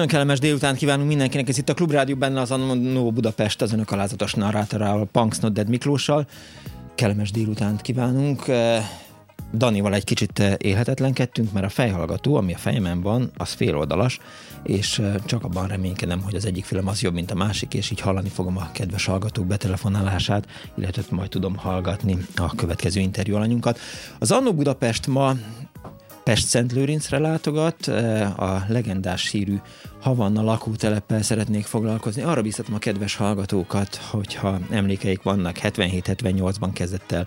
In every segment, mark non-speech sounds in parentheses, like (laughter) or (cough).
Nagyon kellemes délután kívánunk mindenkinek, ez itt a Klubrádió benne az Annó Budapest, az önök alázatos narrátorával, Punks Not Dead Miklóssal. Kellemes délutánt kívánunk. Eh, Danival egy kicsit eh, élhetetlenkedtünk, mert a fejhallgató, ami a fejemen van, az féloldalas, és eh, csak abban reménykedem, hogy az egyik film az jobb, mint a másik, és így hallani fogom a kedves hallgatók betelefonálását, illetve majd tudom hallgatni a következő interjú alanyunkat. Az Annó Budapest ma Pest-Szent Lőrincre látogat, eh, a legendás sírű Havanna lakóteleppel szeretnék foglalkozni. Arra biztatom a kedves hallgatókat, hogyha emlékeik vannak, 77-78-ban kezdett el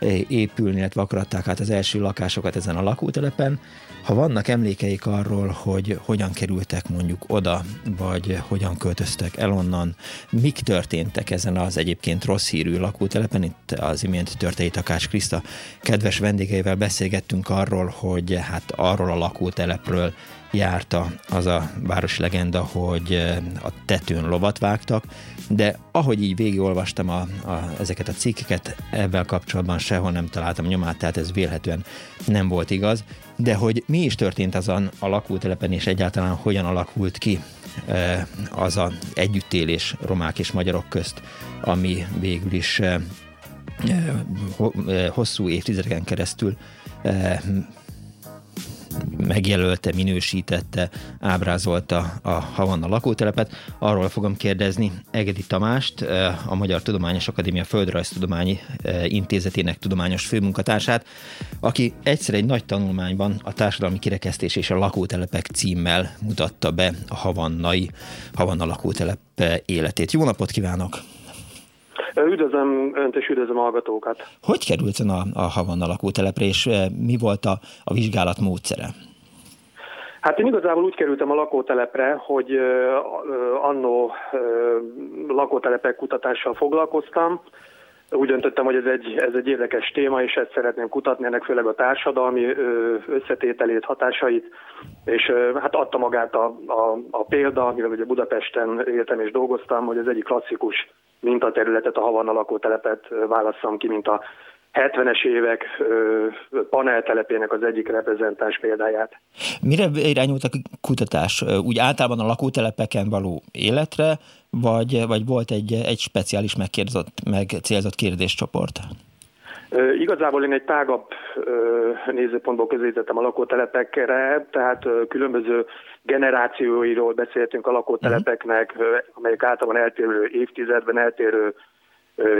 eh, épülni, illetve akaratták át az első lakásokat ezen a lakótelepen, ha vannak emlékeik arról, hogy hogyan kerültek mondjuk oda, vagy hogyan költöztek el onnan, mik történtek ezen az egyébként rossz hírű lakótelepen, itt az imént Törtei Takács Kriszta kedves vendégeivel beszélgettünk arról, hogy hát arról a lakótelepről járta az a városi legenda, hogy a tetőn lovat vágtak, de ahogy így végigolvastam a, a, ezeket a cikkeket, ebben kapcsolatban sehol nem találtam nyomát, tehát ez vélhetően nem volt igaz, de hogy mi is történt azon a lakótelepen, és egyáltalán hogyan alakult ki az a együttélés romák és magyarok közt, ami végül is hosszú évtizedeken keresztül megjelölte, minősítette, ábrázolta a Havanna lakótelepet. Arról fogom kérdezni Egedi Tamást, a Magyar Tudományos Akadémia Földrajztudományi Intézetének tudományos főmunkatársát, aki egyszer egy nagy tanulmányban a társadalmi kirekesztés és a lakótelepek címmel mutatta be a havannai, Havanna lakótelep életét. Jó napot kívánok! Üdvözlöm Önt és üdvözlöm a hallgatókat. Hogy került ön a, a Havanna lakótelepre, és eh, mi volt a, a vizsgálat módszere? Hát én igazából úgy kerültem a lakótelepre, hogy uh, annó uh, lakótelepek kutatással foglalkoztam. Úgy döntöttem, hogy ez egy, ez egy érdekes téma, és ezt szeretném kutatni, ennek főleg a társadalmi összetételét, hatásait, és hát adta magát a, a, a példa, mivel ugye Budapesten éltem és dolgoztam, hogy ez egyik klasszikus mintaterületet, a Havanna lakótelepet válasszam ki, mint a 70-es évek paneltelepének az egyik reprezentáns példáját. Mire irányult a kutatás? Úgy általában a lakótelepeken való életre, vagy, vagy volt egy, egy speciális megkérdezott, meg célzott kérdéscsoport? Igazából én egy tágabb nézőpontból közelítettem a lakótelepekre, tehát különböző generációiról beszéltünk a lakótelepeknek, amelyek általában eltérő évtizedben eltérő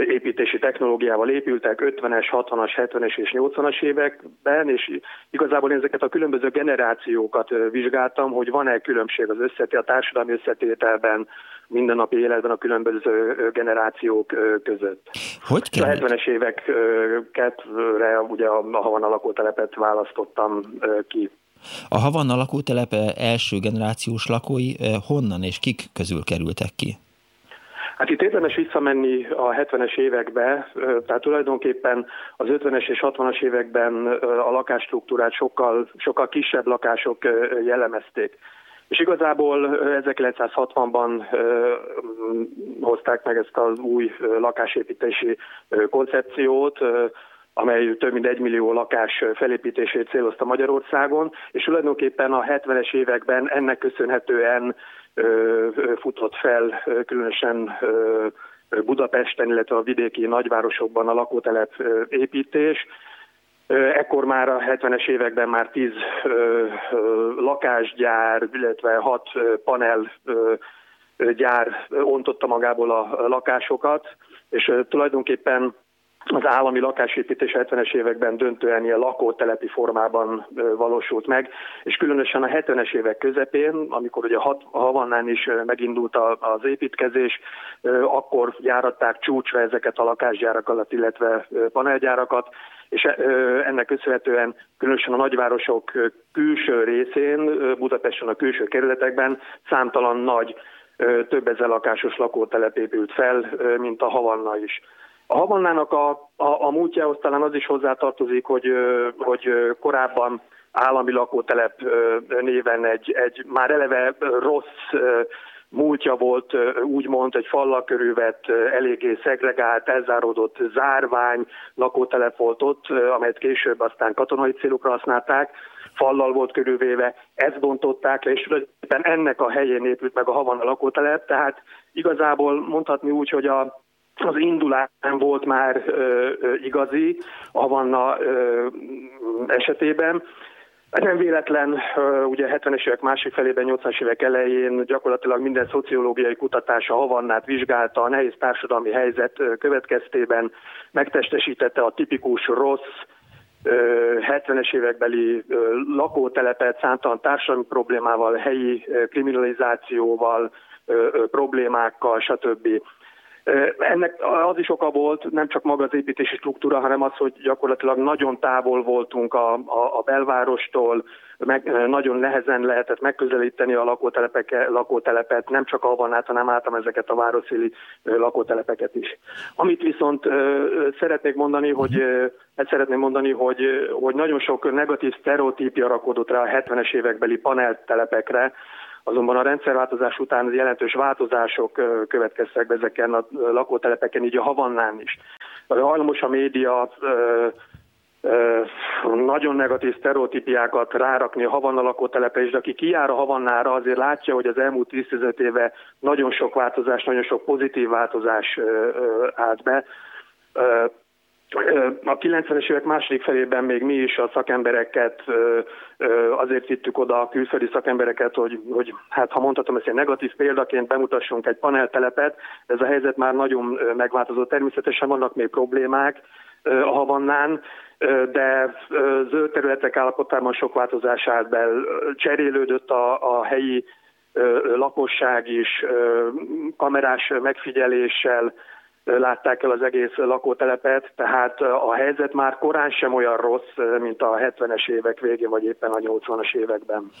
építési technológiával épültek 50-es, 60-as, 70-es és 80-as években, és igazából én ezeket a különböző generációkat vizsgáltam, hogy van-e különbség az összeté, a társadalmi összetételben, mindennapi életben a különböző generációk között. Hogy kell? A 70-es éveket ugye a Havanna lakótelepet választottam ki. A Havanna lakótelep első generációs lakói honnan és kik közül kerültek ki? Hát itt érdemes visszamenni a 70-es évekbe, tehát tulajdonképpen az 50-es és 60-as években a lakásstruktúrát sokkal, sokkal kisebb lakások jellemezték. És igazából 1960-ban hozták meg ezt az új lakásépítési koncepciót, amely több mint egy millió lakás felépítését célozta Magyarországon, és tulajdonképpen a 70-es években ennek köszönhetően futott fel különösen Budapesten, illetve a vidéki nagyvárosokban a lakótelep építés. Ekkor már a 70-es években már 10 lakásgyár, illetve 6 panel gyár ontotta magából a lakásokat, és tulajdonképpen az állami lakásépítés 70-es években döntően ilyen lakótelepi formában valósult meg, és különösen a 70-es évek közepén, amikor ugye a Havannán is megindult az építkezés, akkor járatták csúcsra ezeket a lakásgyárakat, illetve panelgyárakat, és ennek köszönhetően különösen a nagyvárosok külső részén, Budapesten a külső kerületekben számtalan nagy több ezer lakásos lakótelep épült fel, mint a Havanna is. A Havannának a, a, a múltjához talán az is hozzátartozik, hogy, hogy korábban állami lakótelep néven egy, egy már eleve rossz múltja volt, úgymond egy fallal körülvett, eléggé szegregált, elzáródott zárvány lakótelep volt ott, amelyet később aztán katonai célokra használták, fallal volt körülvéve, ezt bontották le, és ennek a helyén épült meg a Havana lakótelep, tehát igazából mondhatni úgy, hogy a az indulás nem volt már ö, ö, igazi a Havanna ö, esetében. Nem véletlen, ugye 70-es évek másik felében, 80-as évek elején gyakorlatilag minden szociológiai kutatás a Havannát vizsgálta, a nehéz társadalmi helyzet következtében megtestesítette a tipikus rossz, 70-es évekbeli lakótelepet számtalan társadalmi problémával, helyi kriminalizációval, problémákkal, stb. Ennek az is oka volt, nem csak maga az építési struktúra, hanem az, hogy gyakorlatilag nagyon távol voltunk a, a, a belvárostól, meg, nagyon nehezen lehetett megközelíteni a lakótelepet, nem csak abban át, hanem álltam ezeket a városzéli lakótelepeket is. Amit viszont szeretnék mondani, hogy ezt szeretném mondani, hogy, hogy nagyon sok negatív sztereotípia rakodott rá a 70-es évekbeli paneltelepekre, Azonban a rendszerváltozás után jelentős változások következtek ezeken a lakótelepeken, így a Havannán is. Hajlamos a média nagyon negatív sztereotípiákat rárakni a Havanna lakótelepe, és de aki kijár a Havannára, azért látja, hogy az elmúlt 10 éve nagyon sok változás, nagyon sok pozitív változás állt be. A 90-es évek második felében még mi is a szakembereket azért vittük oda a külföldi szakembereket, hogy, hogy hát ha mondhatom ezt egy negatív példaként bemutassunk egy paneltelepet, ez a helyzet már nagyon megváltozott. Természetesen vannak még problémák a Havannán, de zöld területek állapotában sok változás állt be. Cserélődött a, a helyi lakosság is, kamerás megfigyeléssel, látták el az egész lakótelepet, tehát a helyzet már korán sem olyan rossz, mint a 70-es évek végén, vagy éppen a 80-as években.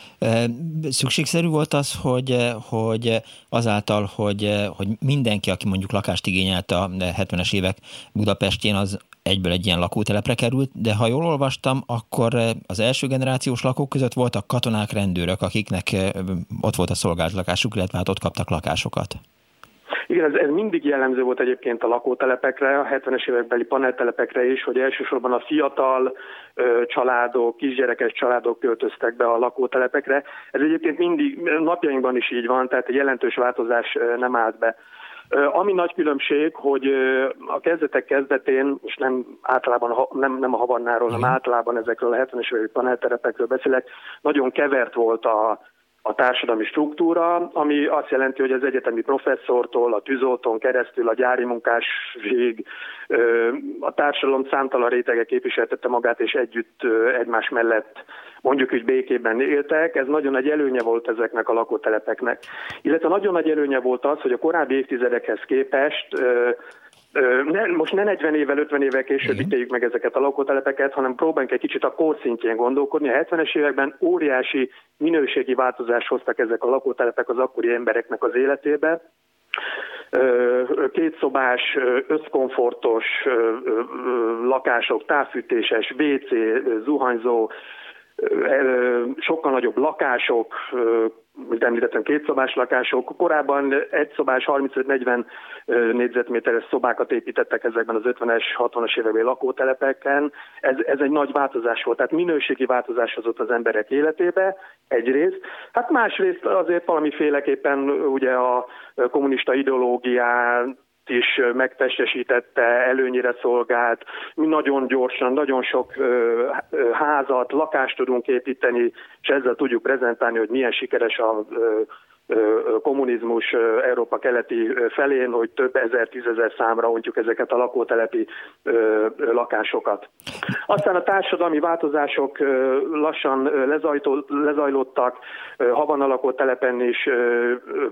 Szükségszerű volt az, hogy, hogy azáltal, hogy, hogy mindenki, aki mondjuk lakást igényelt a 70-es évek Budapestjén, az egyből egy ilyen lakótelepre került, de ha jól olvastam, akkor az első generációs lakók között voltak katonák, rendőrök, akiknek ott volt a szolgált lakásuk, illetve hát ott kaptak lakásokat. Igen, ez, ez mindig jellemző volt egyébként a lakótelepekre, a 70-es évekbeli paneltelepekre is, hogy elsősorban a fiatal ö, családok, kisgyerekes családok költöztek be a lakótelepekre. Ez egyébként mindig napjainkban is így van, tehát egy jelentős változás nem állt be. Ami nagy különbség, hogy a kezdetek kezdetén, és nem általában nem, nem a Havannáról, hanem általában ezekről a 70-es évek paneltelepekről beszélek, nagyon kevert volt a, a társadalmi struktúra, ami azt jelenti, hogy az egyetemi professzortól, a tűzoltón keresztül, a gyári munkásig a társadalom számtalan rétege képviseltette magát, és együtt egymás mellett mondjuk úgy békében éltek. Ez nagyon nagy előnye volt ezeknek a lakótelepeknek. Illetve nagyon nagy előnye volt az, hogy a korábbi évtizedekhez képest ne, most ne 40 évvel, 50 évvel később ítéljük meg ezeket a lakótelepeket, hanem próbáljunk egy kicsit a kor szintjén gondolkodni. A 70-es években óriási minőségi változást hoztak ezek a lakótelepek az akkori embereknek az életébe. Kétszobás, összkomfortos lakások, távfűtéses, WC, zuhanyzó, sokkal nagyobb lakások, mint említettem, kétszobás lakások. Korábban egyszobás 35-40 négyzetméteres szobákat építettek ezekben az 50-es, 60-as években lakótelepeken. Ez, ez egy nagy változás volt, tehát minőségi változás hozott az emberek életébe egyrészt. Hát másrészt azért valamiféleképpen ugye a kommunista ideológián is megtestesítette, előnyire szolgált, mi nagyon gyorsan, nagyon sok házat, lakást tudunk építeni, és ezzel tudjuk prezentálni, hogy milyen sikeres a kommunizmus Európa keleti felén, hogy több ezer, tízezer számra ontjuk ezeket a lakótelepi lakásokat. Aztán a társadalmi változások lassan lezajlottak, Havana lakótelepen is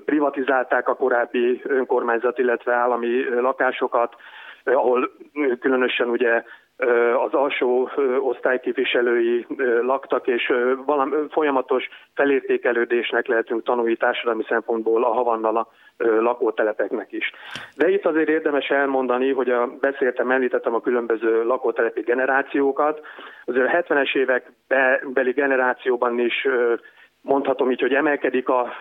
privatizálták a korábbi önkormányzat, illetve állami lakásokat, ahol különösen ugye az alsó osztályképviselői laktak, és valami folyamatos felértékelődésnek lehetünk tanulni társadalmi szempontból a Havannala lakótelepeknek is. De itt azért érdemes elmondani, hogy a, beszéltem, említettem a különböző lakótelepi generációkat. Azért a 70-es évek beli generációban is mondhatom így, hogy emelkedik a,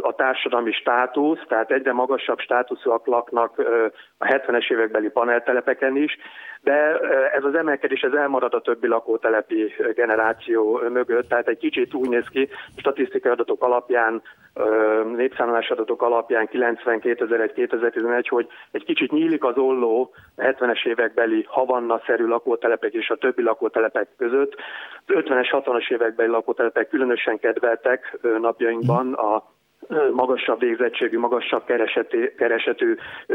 a társadalmi státusz, tehát egyre magasabb státuszúak laknak a 70-es évekbeli paneltelepeken is, de ez az emelkedés ez elmarad a többi lakótelepi generáció mögött, tehát egy kicsit úgy néz ki, statisztikai adatok alapján, népszámlás adatok alapján 90-2001-2011, hogy egy kicsit nyílik az olló a 70-es évekbeli havanna-szerű lakótelepek és a többi lakótelepek között. Az 50-es, 60-as évekbeli lakótelepek különösen kedveltek napjainkban a magasabb végzettségű, magasabb keresetű, keresetű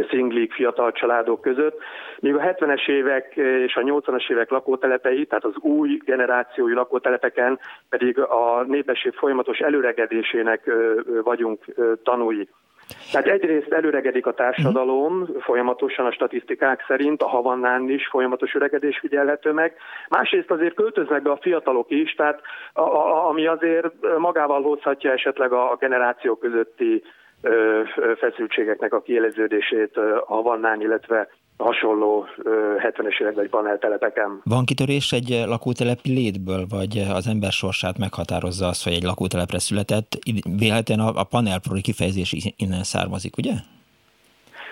szinglik, fiatal családok között. Míg a 70-es évek és a 80-as évek lakótelepei, tehát az új generációi lakótelepeken pedig a népesség folyamatos előregedésének vagyunk tanúi. Tehát egyrészt előregedik a társadalom folyamatosan a statisztikák szerint, a Havannán is folyamatos öregedés figyelhető meg. Másrészt azért költöznek be a fiatalok is, tehát a, a, ami azért magával hozhatja esetleg a, a generáció közötti ö, feszültségeknek a kieleződését a Havannán, illetve hasonló 70-es években paneltelepeken. Van kitörés egy lakótelepi létből, vagy az ember sorsát meghatározza az, hogy egy lakótelepre született? Véletlenül a, panelproli kifejezés innen származik, ugye?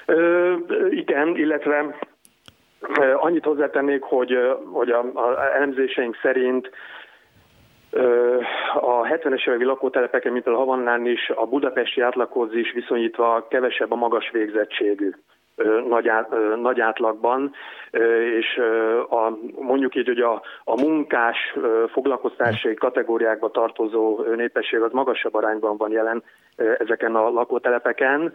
Ö, igen, illetve annyit hozzátennék, hogy, hogy a, a elemzéseink szerint a 70-es évekbi lakótelepeken, mint a Havannán is, a budapesti átlaghoz is viszonyítva kevesebb a magas végzettségű nagy, át, nagy átlagban, és a, mondjuk így, hogy a, a munkás foglalkoztási kategóriákba tartozó népesség az magasabb arányban van jelen ezeken a lakótelepeken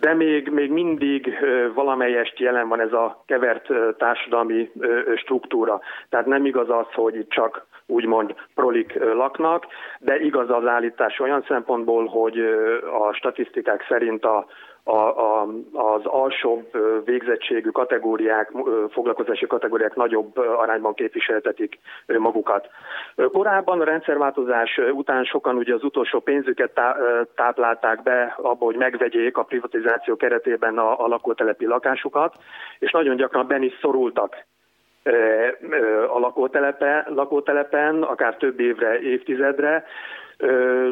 de még, még mindig valamelyest jelen van ez a kevert társadalmi struktúra. Tehát nem igaz az, hogy itt csak úgymond prolik laknak, de igaz az állítás olyan szempontból, hogy a statisztikák szerint a, a, a, az alsóbb végzettségű kategóriák, foglalkozási kategóriák nagyobb arányban képviseltetik magukat. Korábban a rendszerváltozás után sokan ugye az utolsó pénzüket táplálták be abba, hogy megvegyék a privatizáció keretében a, a lakótelepi lakásokat, és nagyon gyakran ben is szorultak a lakótelepe, lakótelepen, akár több évre, évtizedre,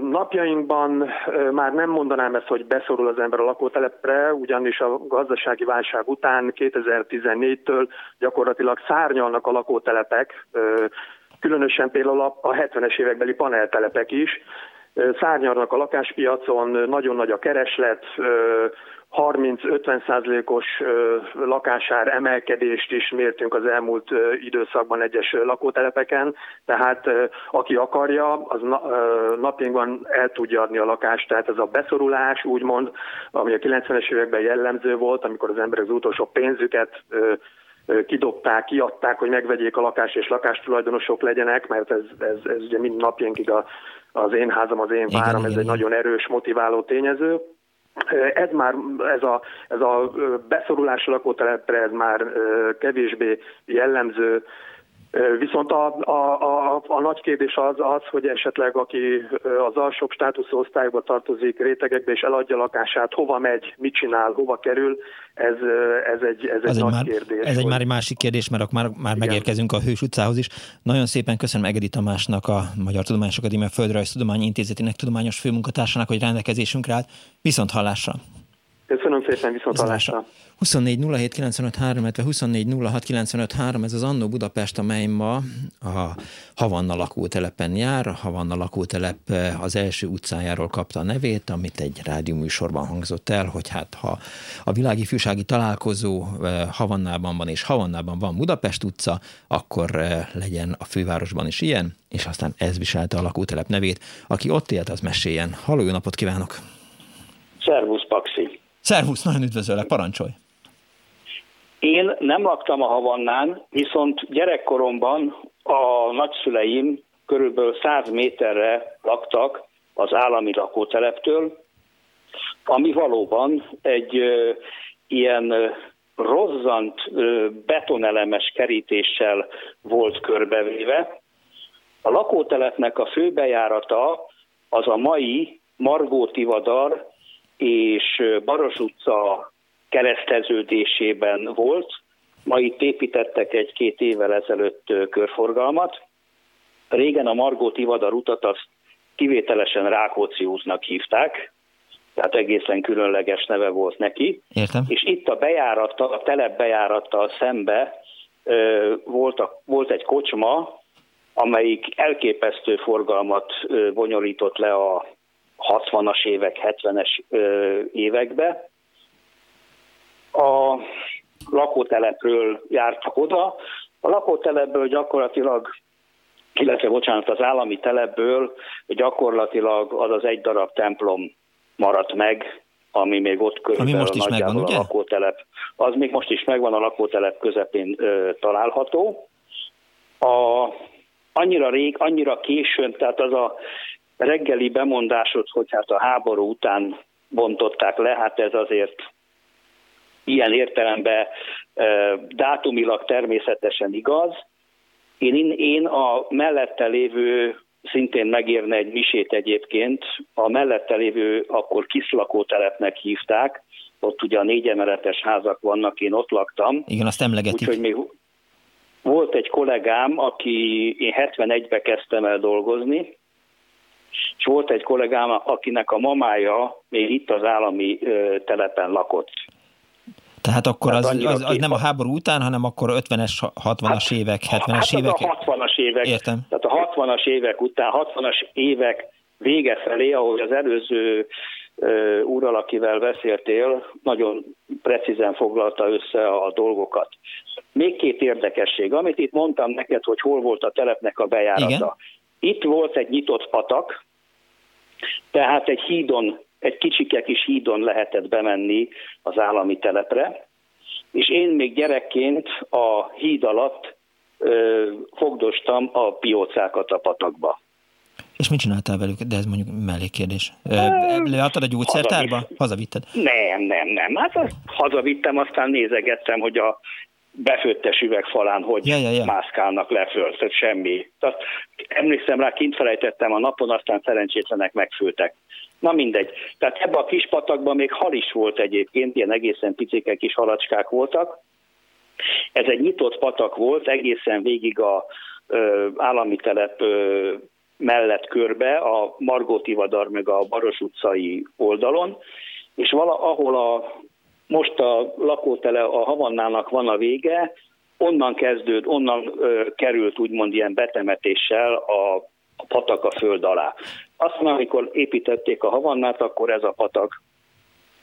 Napjainkban már nem mondanám ezt, hogy beszorul az ember a lakótelepre, ugyanis a gazdasági válság után 2014-től gyakorlatilag szárnyalnak a lakótelepek, különösen például a 70-es évekbeli paneltelepek is, szárnyalnak a lakáspiacon, nagyon nagy a kereslet, 30-50 százalékos lakásár emelkedést is mértünk az elmúlt időszakban egyes lakótelepeken, tehát aki akarja, az napjainkban el tudja adni a lakást, tehát ez a beszorulás úgymond, ami a 90-es években jellemző volt, amikor az emberek az utolsó pénzüket kidobták, kiadták, hogy megvegyék a lakást és lakástulajdonosok legyenek, mert ez, ez, ez ugye mind napjainkig a, az én házam, az én váram, igen, ez igen, egy igen. nagyon erős motiváló tényező. Ez már, ez a, ez a beszorulás lakótelepre, ez már kevésbé jellemző, Viszont a, a, a, a nagy kérdés az, az, hogy esetleg aki az alsóbb státuszosztályba tartozik rétegekbe és eladja lakását, hova megy, mit csinál, hova kerül, ez, ez egy, ez egy nagy már, kérdés. Ez egy már egy másik kérdés, mert már, már megérkezünk a Hős utcához is. Nagyon szépen köszönöm Egedi Tamásnak, a Magyar Tudományos Akadémia Földrajztudományi Intézetének tudományos főmunkatársának, hogy rendelkezésünkre állt. Viszont hallásra! Köszönöm szépen, viszont hallásra! 24 07 illetve 24 ez az Annó Budapest, amely ma a Havanna lakótelepen jár. A Havanna lakótelep eh, az első utcájáról kapta a nevét, amit egy rádióműsorban hangzott el, hogy hát ha a világi fűsági találkozó eh, Havannában van, és Havannában van Budapest utca, akkor eh, legyen a fővárosban is ilyen, és aztán ez viselte a lakótelep nevét. Aki ott élt, az meséljen. Halló, jó napot kívánok! Szervusz, Paxi! Szervusz, nagyon üdvözöllek, parancsolj! Én nem laktam a Havannán, viszont gyerekkoromban a nagyszüleim körülbelül 100 méterre laktak az állami lakóteleptől, ami valóban egy ö, ilyen ö, rozzant ö, betonelemes kerítéssel volt körbevéve. A lakótelepnek a főbejárata az a mai Margó Tivadar és Baros utca kereszteződésében volt. Ma itt építettek egy-két évvel ezelőtt körforgalmat. Régen a Margó Tivadar utat azt kivételesen Rákóczi útnak hívták, tehát egészen különleges neve volt neki. Értem. És itt a bejárattal, a telep bejárattal szembe ö, volt, a, volt egy kocsma, amelyik elképesztő forgalmat ö, bonyolított le a 60-as évek, 70-es évekbe. A lakótelepről jártak oda. A lakótelepből gyakorlatilag, illetve bocsánat, az állami telepből gyakorlatilag az az egy darab templom maradt meg, ami még ott körülbelül most is megvan, a lakótelep. Az még most is megvan, a lakótelep közepén ö, található. A, annyira rég, annyira későn, tehát az a reggeli bemondásod, hogy hát a háború után bontották le, hát ez azért ilyen értelemben dátumilag természetesen igaz. Én, én a mellette lévő, szintén megérne egy misét egyébként, a mellette lévő akkor kiszlakótelepnek hívták, ott ugye a négy emeletes házak vannak, én ott laktam. Igen, azt emlegetik. Úgyhogy még volt egy kollégám, aki én 71-be kezdtem el dolgozni, és volt egy kollégám, akinek a mamája még itt az állami telepen lakott. Tehát akkor Tehát az, az, az nem a háború után, hanem akkor 50-es, 60-as hát, évek, 70-es hát évek? a 60-as évek. Értem. Tehát a 60-as évek után, 60-as évek vége felé, ahogy az előző uh, úrral, akivel beszéltél, nagyon precízen foglalta össze a dolgokat. Még két érdekesség, amit itt mondtam neked, hogy hol volt a telepnek a bejárata. Igen? Itt volt egy nyitott patak, tehát egy hídon, egy kicsike kis hídon lehetett bemenni az állami telepre, és én még gyerekként a híd alatt ö, fogdostam a piócákat a patakba. És mit csináltál velük? De ez mondjuk mellékkérdés. Leadtad a gyógyszertárba? Hazavitted? Nem, nem, nem. Hát azt hazavittem, aztán nézegettem, hogy a befőttes üvegfalán, hogy ja, ja, ja. mászkálnak le föl, tehát semmi. Tehát emlékszem rá, kint felejtettem a napon, aztán szerencsétlenek megfőtek. Na mindegy. Tehát ebben a kis patakban még hal is volt egyébként, ilyen egészen picike kis halacskák voltak. Ez egy nyitott patak volt, egészen végig a ö, állami telep ö, mellett körbe, a Margóti Vadar meg a Baros utcai oldalon, és vala, ahol a most a lakótele a Havannának van a vége, onnan kezdőd, onnan ö, került úgymond ilyen betemetéssel a, a patak a föld alá. Aztán, amikor építették a Havannát, akkor ez a patak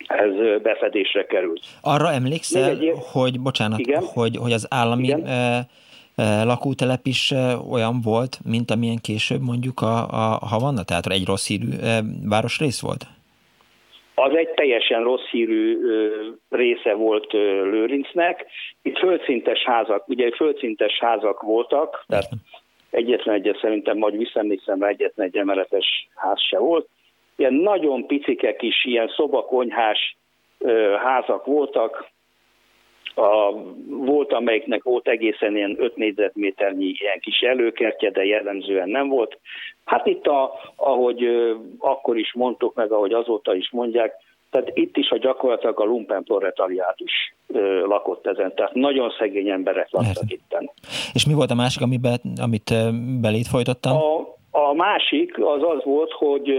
ez befedésre került. Arra emlékszel, egy... hogy, bocsánat, Igen? Hogy, hogy az állami Igen? E, e, lakótelep is e, olyan volt, mint amilyen később mondjuk a, a Havanna, tehát egy rossz hírű e, városrész volt? Az egy teljesen rossz hírű része volt Lőrincnek. Itt földszintes házak, ugye földszintes házak voltak, tehát egyetlen egyet szerintem, majd visszaemlékszem rá, egyetlen egy emeletes ház se volt. Ilyen nagyon picike kis, ilyen szobakonyhás házak voltak, a, volt, amelyiknek volt egészen ilyen 5 négyzetméternyi ilyen kis előkertje, de jellemzően nem volt. Hát itt, a, ahogy akkor is mondtuk, meg ahogy azóta is mondják, tehát itt is a gyakorlatilag a lumpen proletariátus lakott ezen, tehát nagyon szegény emberek laktak itten. És mi volt a másik, amiben, amit belét folytattam? A, a másik az az volt, hogy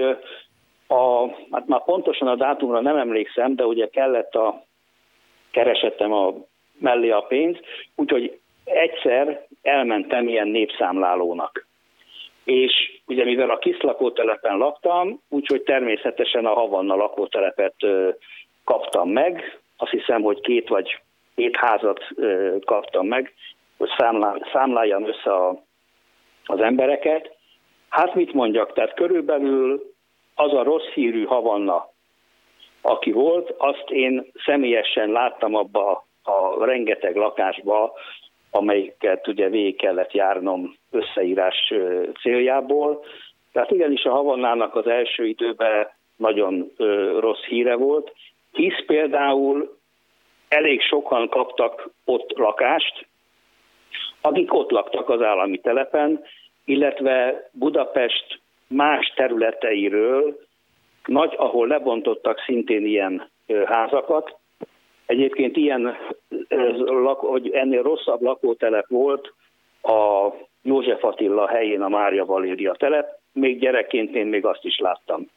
a, hát már pontosan a dátumra nem emlékszem, de ugye kellett a, keresettem a mellé a pénz, úgyhogy egyszer elmentem ilyen népszámlálónak. És ugye mivel a kis lakótelepen laktam, úgyhogy természetesen a Havanna lakótelepet kaptam meg, azt hiszem, hogy két vagy két házat kaptam meg, hogy számlál, számláljam össze a, az embereket. Hát mit mondjak, tehát körülbelül az a rossz hírű Havanna, aki volt, azt én személyesen láttam abba a rengeteg lakásba, amelyiket ugye végig kellett járnom összeírás céljából. Tehát igenis a Havannának az első időben nagyon rossz híre volt, hisz például elég sokan kaptak ott lakást, akik ott laktak az állami telepen, illetve Budapest más területeiről, nagy, ahol lebontottak szintén ilyen házakat. Egyébként ilyen, hogy ennél rosszabb lakótelep volt a József Attila helyén a Mária Valéria telep. Még gyerekként én még azt is láttam.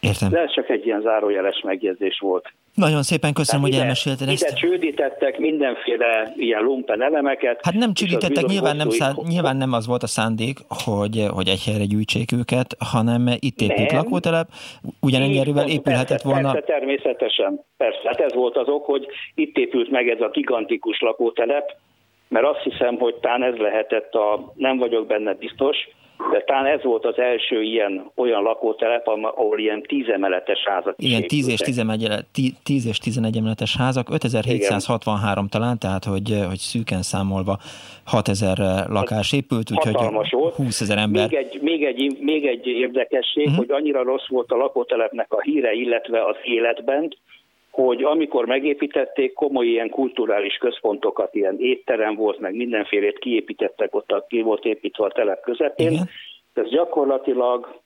Értem. De ez csak egy ilyen zárójeles megjegyzés volt. Nagyon szépen köszönöm, hogy elmesélted ezt. Ide csődítettek mindenféle ilyen lumpen elemeket. Hát nem csődítettek, nyilván nem, szá, nyilván nem az volt a szándék, hogy, hogy egy helyre gyűjtsék őket, hanem itt épült lakótelep, ugyanennyi erővel épülhetett volna. Persze, természetesen. Persze, hát ez volt az ok, hogy itt épült meg ez a gigantikus lakótelep, mert azt hiszem, hogy talán ez lehetett a, nem vagyok benne biztos, de talán ez volt az első ilyen olyan lakótelep, ahol ilyen tízemeletes házak Igen, 10 és, 11, 10 és 11 emeletes házak, 5763 Igen. talán, tehát hogy, hogy szűken számolva 6000 lakás épült, úgyhogy 20 ezer ember. Még egy, még egy, még egy érdekesség, uh-huh. hogy annyira rossz volt a lakótelepnek a híre, illetve az életben, hogy amikor megépítették, komoly ilyen kulturális központokat, ilyen étterem volt, meg mindenfélét kiépítettek ott, ki volt építve a telep közepén. Igen. Ez gyakorlatilag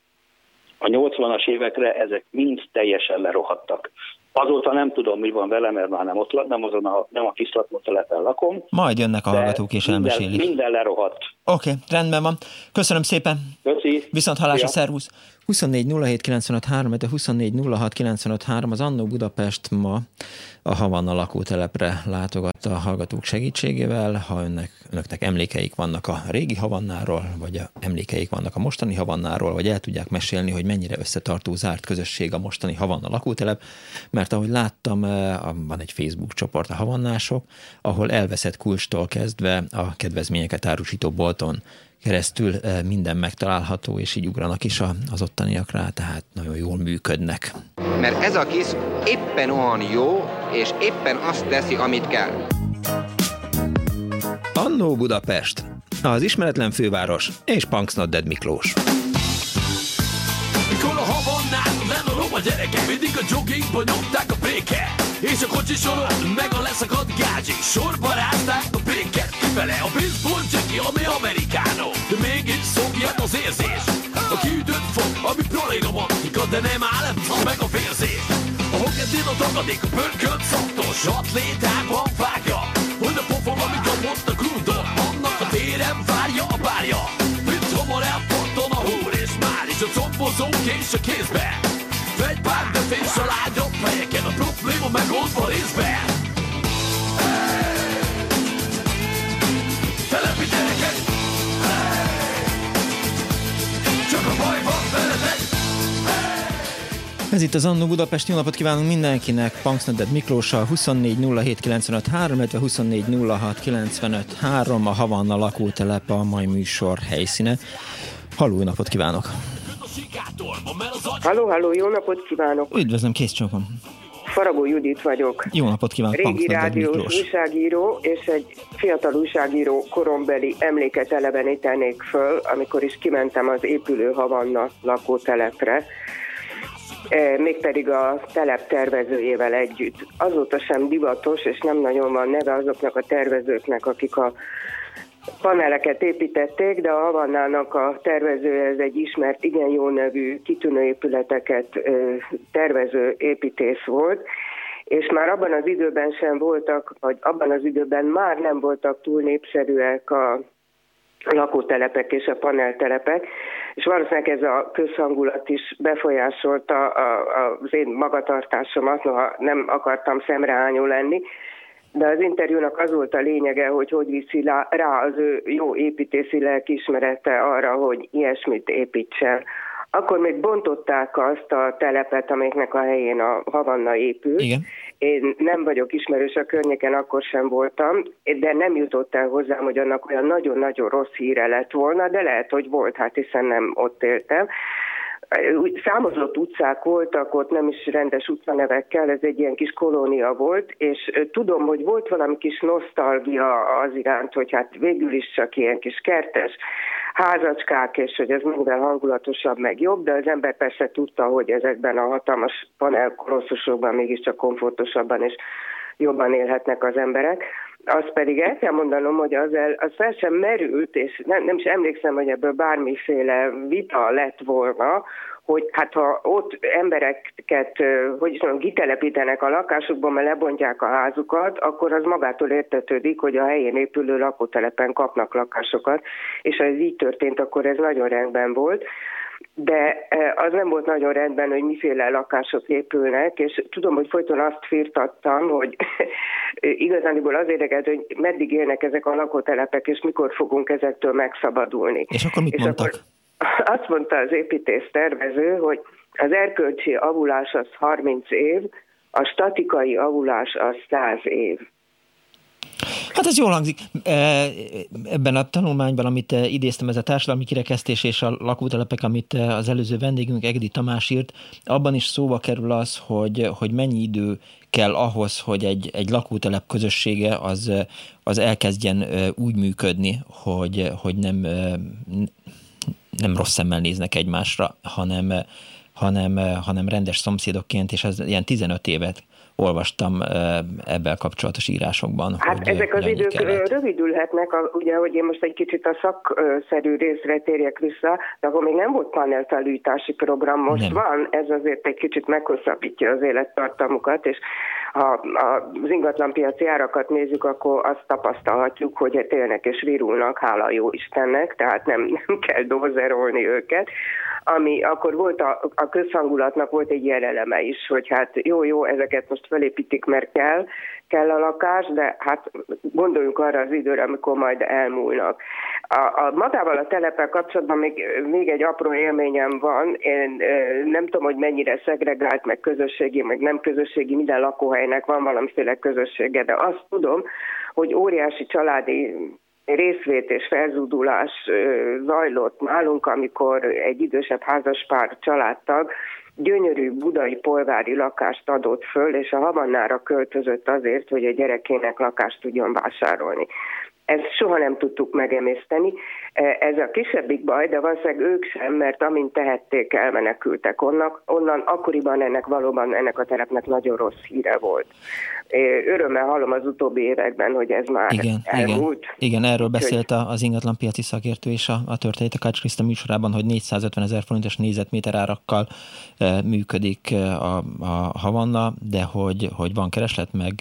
a 80-as évekre ezek mind teljesen lerohadtak. Azóta nem tudom, mi van vele, mert már nem ott nem, azon a, nem a kis telepen lakom. Majd jönnek a hallgatók és elmesélik. Minden, lerohadt. Oké, okay, rendben van. Köszönöm szépen. Köszi. Viszont hallásra, szervusz. 24 07 de 24 az Annó Budapest ma a Havanna lakótelepre látogatta a hallgatók segítségével. Ha önnek, önöknek emlékeik vannak a régi Havannáról, vagy a emlékeik vannak a mostani Havannáról, vagy el tudják mesélni, hogy mennyire összetartó zárt közösség a mostani Havanna lakótelep, mert ahogy láttam, eh, van egy Facebook csoport a Havannások, ahol elveszett kulcstól kezdve a kedvezményeket árusító bolton keresztül eh, minden megtalálható, és így ugranak is az ottaniak rá, tehát nagyon jól működnek. Mert ez a kis éppen olyan jó, és éppen azt teszi, amit kell. Annó Budapest, az ismeretlen főváros és Punksnodded Miklós. Mikor a havannán lenne a roma gyerekek, mindig a joggingba nyomták a béke. És a kocsi soron meg a leszakadt gácsi Sorba rázták a béket kifele A baseball jacky, ami amerikánó. De mégis szokját az érzés A kiütött fog, ami prolé romantika De nem áll meg a vérzés. A hokedin a tagadék, a pörkölt szaktos Atlétában vágja. Hogy a pofon, ami kapott a krúdon Annak a téren várja a bárja Mint hamar elpattan a húr És már is a combozók és a kézbe Vegy pár defés a lágyabb helyeken A probléma megoldva részben Telepi gyerekek! Csak a baj van veletek ez itt az Annó Budapest, jó napot kívánunk mindenkinek, Punksnoded Miklóssal, 24 07 95 3, illetve 24 06 95 3, a Havanna lakótelep a mai műsor helyszíne. Halló, napot kívánok! Halló, halló, jó napot kívánok! Üdvözlöm, kész csókom! Faragó Judit vagyok. Jó napot kívánok, Régi rádiós újságíró, és egy fiatal újságíró korombeli emléket elevenítenék föl, amikor is kimentem az épülő Havanna lakótelepre. mégpedig a telep tervezőjével együtt. Azóta sem divatos, és nem nagyon van neve azoknak a tervezőknek, akik a paneleket építették, de a Havannának a tervezője ez egy ismert, igen jó nevű, kitűnő épületeket tervező építész volt, és már abban az időben sem voltak, vagy abban az időben már nem voltak túl népszerűek a lakótelepek és a paneltelepek, és valószínűleg ez a közhangulat is befolyásolta az én magatartásomat, noha nem akartam szemreányú lenni, de az interjúnak az volt a lényege, hogy hogy viszi rá az ő jó építészi lelkismerete arra, hogy ilyesmit építsen. Akkor még bontották azt a telepet, amiknek a helyén a Havanna épül. Igen. Én nem vagyok ismerős a környéken, akkor sem voltam, de nem jutott el hozzám, hogy annak olyan nagyon-nagyon rossz híre lett volna, de lehet, hogy volt, hát hiszen nem ott éltem. Számozott utcák voltak, ott nem is rendes utcanevekkel, ez egy ilyen kis kolónia volt, és tudom, hogy volt valami kis nosztalgia az iránt, hogy hát végül is csak ilyen kis kertes házacskák, és hogy ez minden hangulatosabb, meg jobb, de az ember persze tudta, hogy ezekben a hatalmas panelkolosszusokban mégiscsak komfortosabban és jobban élhetnek az emberek. Azt pedig el kell mondanom, hogy az, el, az fel sem merült, és nem, nem is emlékszem, hogy ebből bármiféle vita lett volna, hogy hát ha ott embereket, hogy is mondjam, kitelepítenek a lakásukban, mert lebontják a házukat, akkor az magától értetődik, hogy a helyén épülő lakótelepen kapnak lakásokat, és ha ez így történt, akkor ez nagyon rendben volt de az nem volt nagyon rendben, hogy miféle lakások épülnek, és tudom, hogy folyton azt firtattam, hogy (laughs) igazániból az érdekelt, hogy meddig élnek ezek a lakótelepek, és mikor fogunk ezektől megszabadulni. És akkor mit és mondtak? Akkor (laughs) azt mondta az építész tervező, hogy az erkölcsi avulás az 30 év, a statikai avulás az 100 év. Hát ez jól hangzik. Ebben a tanulmányban, amit idéztem, ez a társadalmi kirekesztés és a lakótelepek, amit az előző vendégünk Egdi Tamás írt, abban is szóba kerül az, hogy, hogy mennyi idő kell ahhoz, hogy egy, egy lakótelep közössége az, az elkezdjen úgy működni, hogy, hogy nem, nem rossz szemmel néznek egymásra, hanem, hanem, hanem rendes szomszédokként, és ez ilyen 15 évet olvastam ebben kapcsolatos írásokban. Hát ezek az idők kellett. rövidülhetnek, ugye, hogy én most egy kicsit a szakszerű részre térjek vissza, de akkor még nem volt panelfelújítási program, most nem. van, ez azért egy kicsit meghosszabbítja az élettartamukat, és ha az ingatlanpiaci árakat nézzük, akkor azt tapasztalhatjuk, hogy élnek és virulnak, hála jó Istennek, tehát nem, nem kell dozerolni őket ami akkor volt a, a közhangulatnak volt egy ilyen is, hogy hát jó-jó, ezeket most felépítik, mert kell, kell a lakás, de hát gondoljunk arra az időre, amikor majd elmúlnak. A, a magával a telepel kapcsolatban még, még egy apró élményem van, én nem tudom, hogy mennyire szegregált, meg közösségi, meg nem közösségi, minden lakóhelynek van valamiféle közössége, de azt tudom, hogy óriási családi részvét és felzúdulás zajlott nálunk, amikor egy idősebb házaspár családtag gyönyörű budai polgári lakást adott föl, és a Havannára költözött azért, hogy a gyerekének lakást tudjon vásárolni. Ezt soha nem tudtuk megemészteni. E, ez a kisebbik baj, de valószínűleg ők sem, mert amint tehették, elmenekültek onnan. onnan akkoriban ennek valóban ennek a terepnek nagyon rossz híre volt. Örömmel hallom az utóbbi években, hogy ez már igen, elmúlt. Igen, igen erről beszélt az ingatlanpiaci szakértő és a, a történet a Kács Kriszta műsorában, hogy 450 ezer forintos négyzetméter árakkal e, működik e, a, a Havanna, de hogy, hogy van kereslet, meg,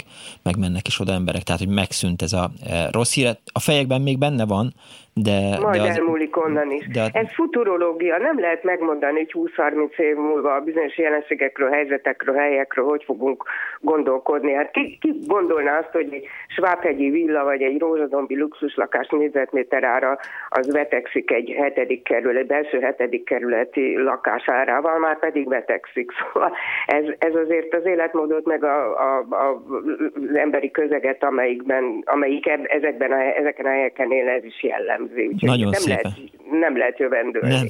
meg mennek is oda emberek, tehát hogy megszűnt ez a rossz híre a fejekben még benne van, de... Majd de az, elmúlik onnan is. De, Ez futurológia, nem lehet megmondani, hogy 20-30 év múlva a bizonyos jelenségekről, helyzetekről, helyekről, hogy fogunk gondolkodni. Hát ki, ki gondolná azt, hogy egy svábhegyi villa vagy egy rózsadombi luxuslakás négyzetméter ára az vetekszik egy hetedik kerület, belső hetedik kerületi lakás árával, már pedig vetekszik. (laughs) Szóval ez, ez azért az életmódot, meg a, a, a, az emberi közeget, amelyikben, amelyik ezekben a, ezeken a helyeken él, ez is jellem jellemző. Úgyhogy Nagyon nem szépen. Lehet, nem lehet jövendőlni. Nem.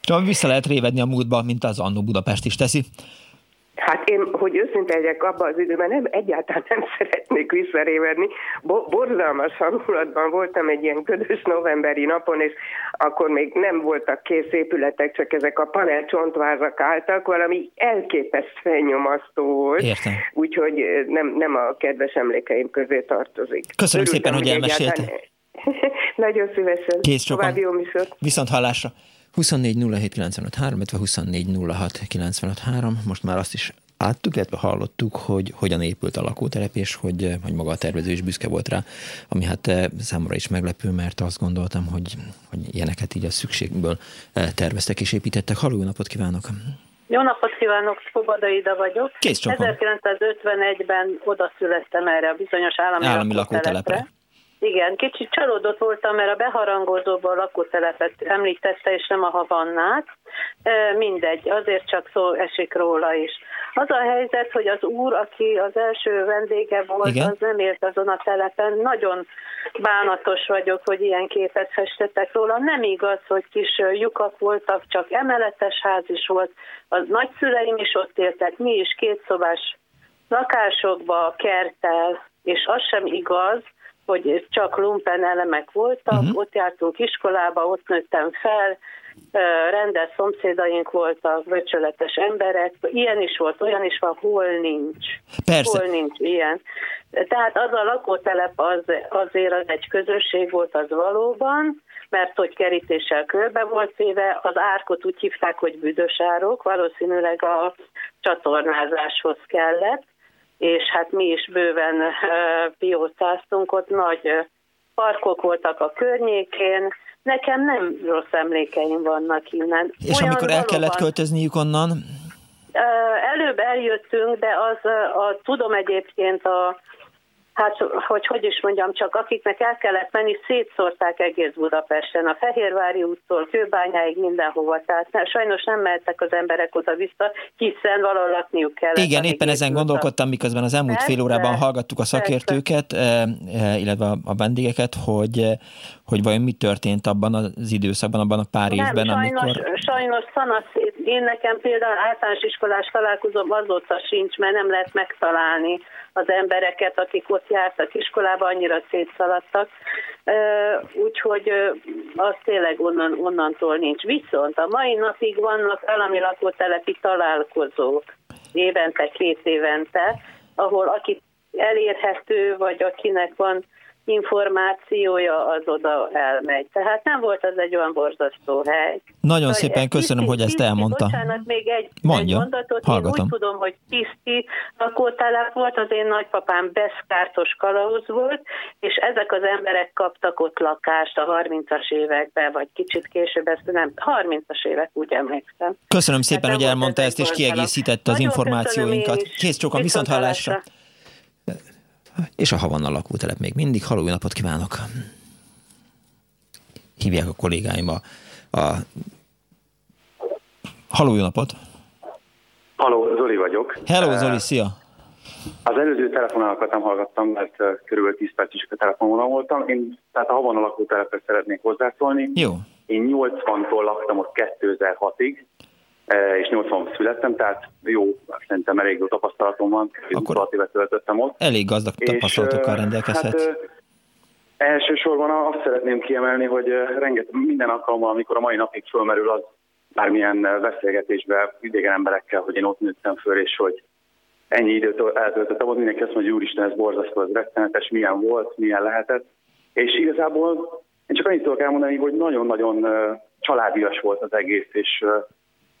Csak vissza lehet révedni a múltba, mint az Annó Budapest is teszi. Hát én, hogy őszinte legyek abban az időben, nem, egyáltalán nem (laughs) szeretnék visszarévedni. Bo- borzalmas hangulatban voltam egy ilyen ködös novemberi napon, és akkor még nem voltak kész épületek, csak ezek a panel csontvázak álltak, valami elképesztően nyomasztó volt. Értem. Úgyhogy nem, nem a kedves emlékeim közé tartozik. Köszönöm Örültem, szépen, hogy elmesélte. (laughs) Nagyon szívesen. Kész További jó Viszont hallásra. 24 07 illetve 24 Most már azt is láttuk, illetve hallottuk, hogy hogyan épült a lakótelep, és hogy, hogy maga a tervező is büszke volt rá, ami hát eh, számomra is meglepő, mert azt gondoltam, hogy, hogy ilyeneket így a szükségből eh, terveztek és építettek. Halló, napot kívánok! Jó napot kívánok, Fogoda Ida vagyok. Kész 1951-ben oda születtem erre a bizonyos állami, állami lakótelepre. lakótelepre. Igen, kicsit csalódott voltam, mert a beharangozóban a lakótelepet említette, és nem a havannát. Mindegy, azért csak szó esik róla is. Az a helyzet, hogy az úr, aki az első vendége volt, Igen? az nem élt azon a telepen. Nagyon bánatos vagyok, hogy ilyen képet festettek róla. Nem igaz, hogy kis lyukak voltak, csak emeletes ház is volt. A nagyszüleim is ott éltek, mi is kétszobás lakásokba, kertel, és az sem igaz, hogy csak lumpen elemek voltak, uh-huh. ott jártunk iskolába, ott nőttem fel, rendes szomszédaink voltak, becsületes emberek, ilyen is volt, olyan is van, hol nincs. Persze. Hol nincs ilyen. Tehát az a lakótelep az, azért az egy közösség volt az valóban, mert hogy kerítéssel körbe volt véve, az árkot úgy hívták, hogy büdös árok, valószínűleg a csatornázáshoz kellett, és hát mi is bőven piócáztunk, ott nagy parkok voltak a környékén, nekem nem rossz emlékeim vannak innen. És Olyan amikor el kellett költözniük onnan? Előbb eljöttünk, de az, a, tudom egyébként a hát hogy hogy is mondjam, csak akiknek el kellett menni, szétszórták egész Budapesten, a Fehérvári úttól, Kőbányáig, mindenhova. Tehát ne, sajnos nem mehettek az emberek oda-vissza, hiszen valahol lakniuk kellett. Igen, éppen ezen vissza. gondolkodtam, miközben az elmúlt fél órában hallgattuk a szakértőket, persze. illetve a vendégeket, hogy, hogy vajon mi történt abban az időszakban, abban a pár nem, évben, sajnos, amikor... Sajnos szanasz, én nekem például általános iskolás találkozom azóta sincs, mert nem lehet megtalálni az embereket, akik ott jártak iskolába, annyira szétszaladtak, úgyhogy az tényleg onnan, onnantól nincs. Viszont a mai napig vannak állami lakótelepi találkozók, évente, két évente, ahol aki elérhető, vagy akinek van információja, az oda elmegy. Tehát nem volt az egy olyan borzasztó hely. Nagyon Vagy szépen köszönöm, tiszti, hogy ezt elmondta. Bocsánat, még egy, Mondja, egy mondatot. hallgatom. Én úgy tudom, hogy tiszti lakótelep volt, az én nagypapám beszkártos kalauz volt, és ezek az emberek kaptak ott lakást a 30-as években, vagy kicsit később, ezt nem, 30-as évek, úgy emlékszem. Köszönöm szépen, hogy elmondta ezt, és kiegészítette az információinkat. Kész csókan, viszont hallásra. És a Havanna lakótelep még mindig. Halló, napot kívánok! Hívják a kollégáim a... a... Halló, napot! Halló, Zoli vagyok. Hello, Zoli, szia! Az előző telefonálatokat nem hallgattam, mert körülbelül 10 perc a telefonon voltam. Én tehát a Havana lakótelepre szeretnék hozzászólni. Jó. Én 80-tól laktam ott 2006-ig, E, és 80 születtem, tehát jó, szerintem elég jó tapasztalatom van, Akkor 26 évet töltöttem ott. Elég gazdag tapasztalatokkal rendelkezhetsz. Hát, elsősorban azt szeretném kiemelni, hogy rengeteg minden alkalommal, amikor a mai napig fölmerül az bármilyen beszélgetésbe idegen emberekkel, hogy én ott nőttem föl, és hogy ennyi időt eltöltöttem, ott mindenki azt mondja, hogy úristen, ez borzasztó, ez rettenetes, milyen volt, milyen lehetett. És igazából én csak annyit tudok elmondani, hogy nagyon-nagyon családias volt az egész, és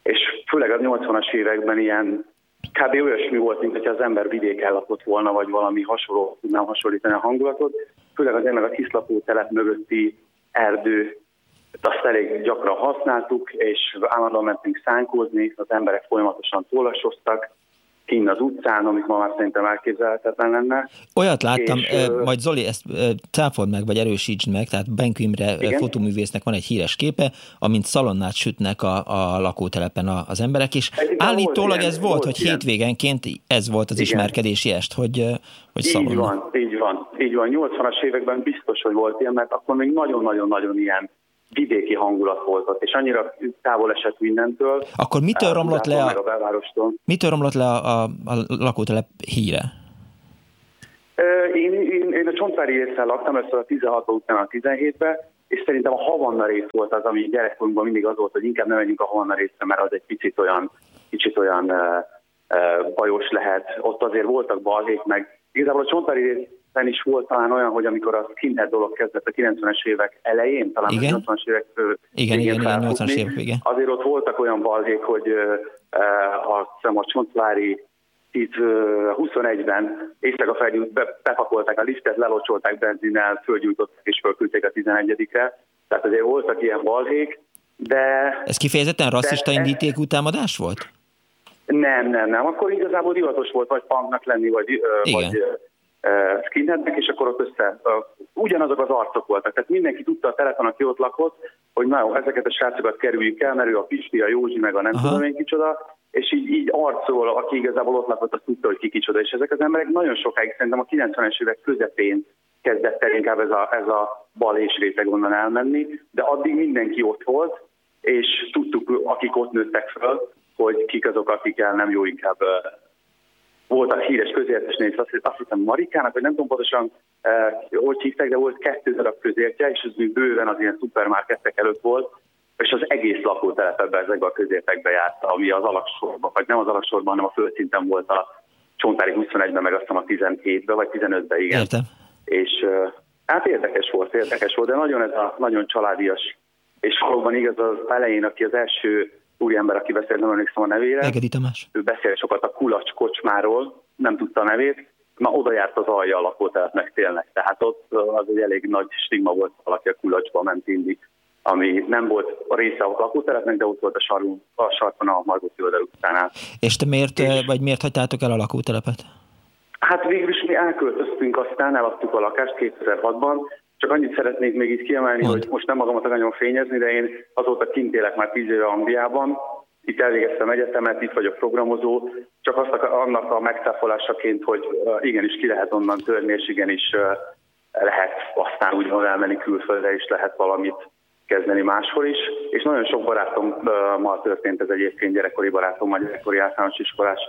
és főleg a 80-as években ilyen kb. olyasmi volt, mint hogyha az ember vidéken lakott volna, vagy valami hasonló tudnám hasonlítani a hangulatot. Főleg az ennek a kiszlapó telep mögötti erdő, azt elég gyakran használtuk, és állandóan mentünk szánkózni, az emberek folyamatosan tólasoztak, kinn az utcán, amit ma már szerintem elképzelhetetlen lenne. Olyat láttam, és, majd Zoli, ezt cáfold meg, vagy erősítsd meg, tehát Benk Imre igen? fotoművésznek van egy híres képe, amint szalonnát sütnek a, a lakótelepen a, az emberek, és ez állítólag ez volt, volt hogy ilyen. hétvégenként ez volt az igen. ismerkedési est, hogy, hogy szalonna. Így van, így van, így van. 80-as években biztos, hogy volt ilyen, mert akkor még nagyon-nagyon-nagyon ilyen vidéki hangulat volt ott, és annyira távol esett mindentől. Akkor mitől romlott le a, a belvárostól. Mitől romlott le a, a, a lakótelep híre? Én, én, én a Csontvári részen laktam, először a 16 után a 17-ben, és szerintem a Havanna rész volt az, ami gyerekkorunkban mindig az volt, hogy inkább nem menjünk a Havanna részre, mert az egy picit olyan, kicsit olyan uh, uh, bajos lehet. Ott azért voltak balhék, meg igazából a Csontvári részben is volt talán olyan, hogy amikor a skinhead dolog kezdett a 90-es évek elején, talán igen? a 80-as évek igen, igen, igen, 80-as évek, igen. Azért ott voltak olyan balhék, hogy uh, a, a Csontvári itt 21-ben éjszaka felgyújt, be, bepakolták a liftet, lelocsolták benzinnel, fölgyújtották és fölküldték a 11-re. Tehát azért voltak ilyen balhék, de... Ez kifejezetten rasszista indítékú támadás volt? Nem, nem, nem. Akkor igazából divatos volt vagy punknak lenni, vagy, Igen. vagy skinheadnek, és akkor ott össze ugyanazok az arcok voltak. Tehát mindenki tudta a telefon, aki ott lakott, hogy na jó, ezeket a srácokat kerüljük el, mert ő a Pisti, a Józsi, meg a nem Aha. tudom én kicsoda, és így, így arcol, aki igazából ott lakott, azt tudta, hogy ki kicsoda. És ezek az emberek nagyon sokáig, szerintem a 90-es évek közepén kezdett el inkább ez a, ez a bal és réteg onnan elmenni, de addig mindenki ott volt, és tudtuk, akik ott nőttek föl, hogy kik azok, akikkel nem jó inkább voltak híres közértesnél, és azt, azt hiszem Marikának, vagy nem tudom pontosan, eh, hogy hívták, de volt kettő darab közértje, és ez még bőven az ilyen szupermarketek előtt volt, és az egész lakótelep ebben ezekbe a közértekbe járt, ami az alaksorban, vagy nem az alaksorban, hanem a földszinten volt a Csontári 21-ben, meg aztán a 17-ben, vagy 15-ben, igen. Értem. És hát érdekes volt, érdekes volt, de nagyon ez a nagyon családias, és valóban igaz az elején, aki az első úriember, aki beszélt, nem emlékszem a nevére. Egedi Tamás. Ő beszél sokat a kulacs kocsmáról, nem tudta a nevét, ma oda járt az alja a lakótelepnek tényleg. Tehát ott az egy elég nagy stigma volt, valaki a kulacsba ment indi ami nem volt a része a lakótelepnek, de ott volt a, sarun, a sarkon a Margóci oldal utánál. És te miért, és, vagy miért hagytátok el a lakótelepet? Hát végül is mi elköltöztünk, aztán eladtuk a lakást 2006-ban, csak annyit szeretnék még itt kiemelni, Mond. hogy most nem magamat nagyon fényezni, de én azóta kint élek már tíz éve Angliában, itt elvégeztem egyetemet, itt vagyok programozó, csak azt a, annak a megcáfolásaként, hogy igenis ki lehet onnan törni, és igenis lehet aztán úgy elmenni külföldre, és lehet valamit kezdeni máshol is, és nagyon sok barátommal történt ez egyébként gyerekkori barátom, vagy gyerekkori általános iskolás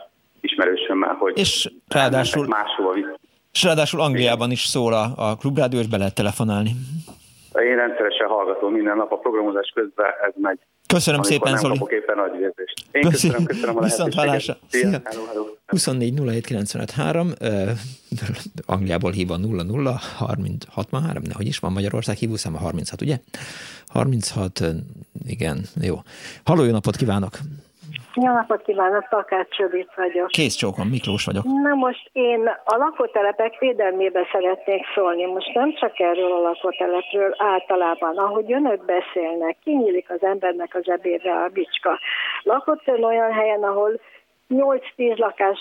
ismerősömmel, hogy és ráadásul, máshova visz. És ráadásul Angliában is szól a, a klubrádió, és be lehet telefonálni. Én rendszeresen hallgatom minden nap a programozás közben, ez megy. Köszönöm szépen, nem Zoli. éppen nagy érzést. Én köszönöm, köszönöm a Viszont hallásra. 24 07 95 3, Angliából hívva 00 30 63, nehogy is van Magyarország hívószáma 36, ugye? 36, igen, jó. Halló, jó napot kívánok! Jó napot kívánok, Takács Judit vagyok. Kész csókom, Miklós vagyok. Na most én a lakótelepek védelmébe szeretnék szólni. Most nem csak erről a lakótelepről, általában, ahogy önök beszélnek, kinyílik az embernek az ebédre a bicska. Lakott ön olyan helyen, ahol 8-10 lakás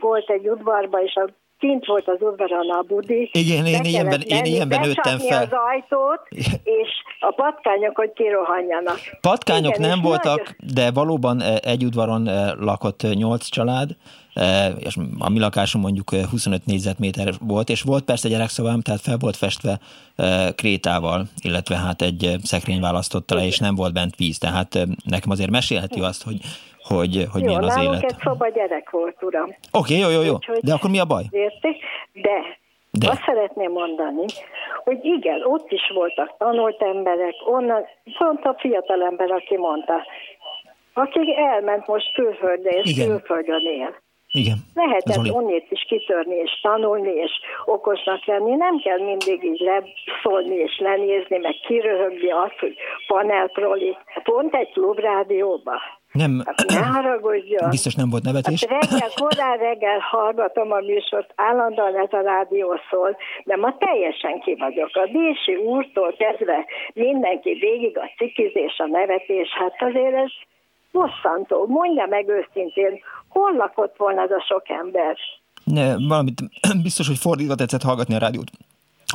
volt egy udvarba, és a kint volt az udvaron a budi. Igen, én ilyenben, én ilyenben nőttem fel. az ajtót, és a patkányok, hogy kirohanjanak. Patkányok Igen, nem voltak, nagyon... de valóban egy udvaron lakott nyolc család, és a mi lakásom mondjuk 25 négyzetméter volt, és volt persze gyerekszobám, tehát fel volt festve krétával, illetve hát egy szekrény választotta le, és nem volt bent víz, tehát nekem azért mesélheti azt, hogy hogy, hogy jó, milyen az élet. egy szoba gyerek volt, uram. Oké, okay, jó, jó, jó. Úgyhogy De akkor mi a baj? Érték? De, de. Azt szeretném mondani, hogy igen, ott is voltak tanult emberek, onnan, pont a fiatal ember, aki mondta, aki elment most külföldre, és igen. külföldön él. Igen. Lehetett onnét is kitörni, és tanulni, és okosnak lenni. Nem kell mindig így leszólni, és lenézni, meg kiröhögni azt, hogy panelproli. Pont egy klubrádióba nem, hát ne haragudjon. Biztos nem volt nevetés. Hát reggel, korán reggel hallgatom a műsort, állandóan ez a rádió szól, de ma teljesen ki vagyok. A Dési úrtól kezdve mindenki végig a cikizés, a nevetés, hát azért ez bosszantó. Mondja meg őszintén, hol lakott volna ez a sok ember? Ne, valamit (clears throat) biztos, hogy fordítva tetszett hallgatni a rádiót.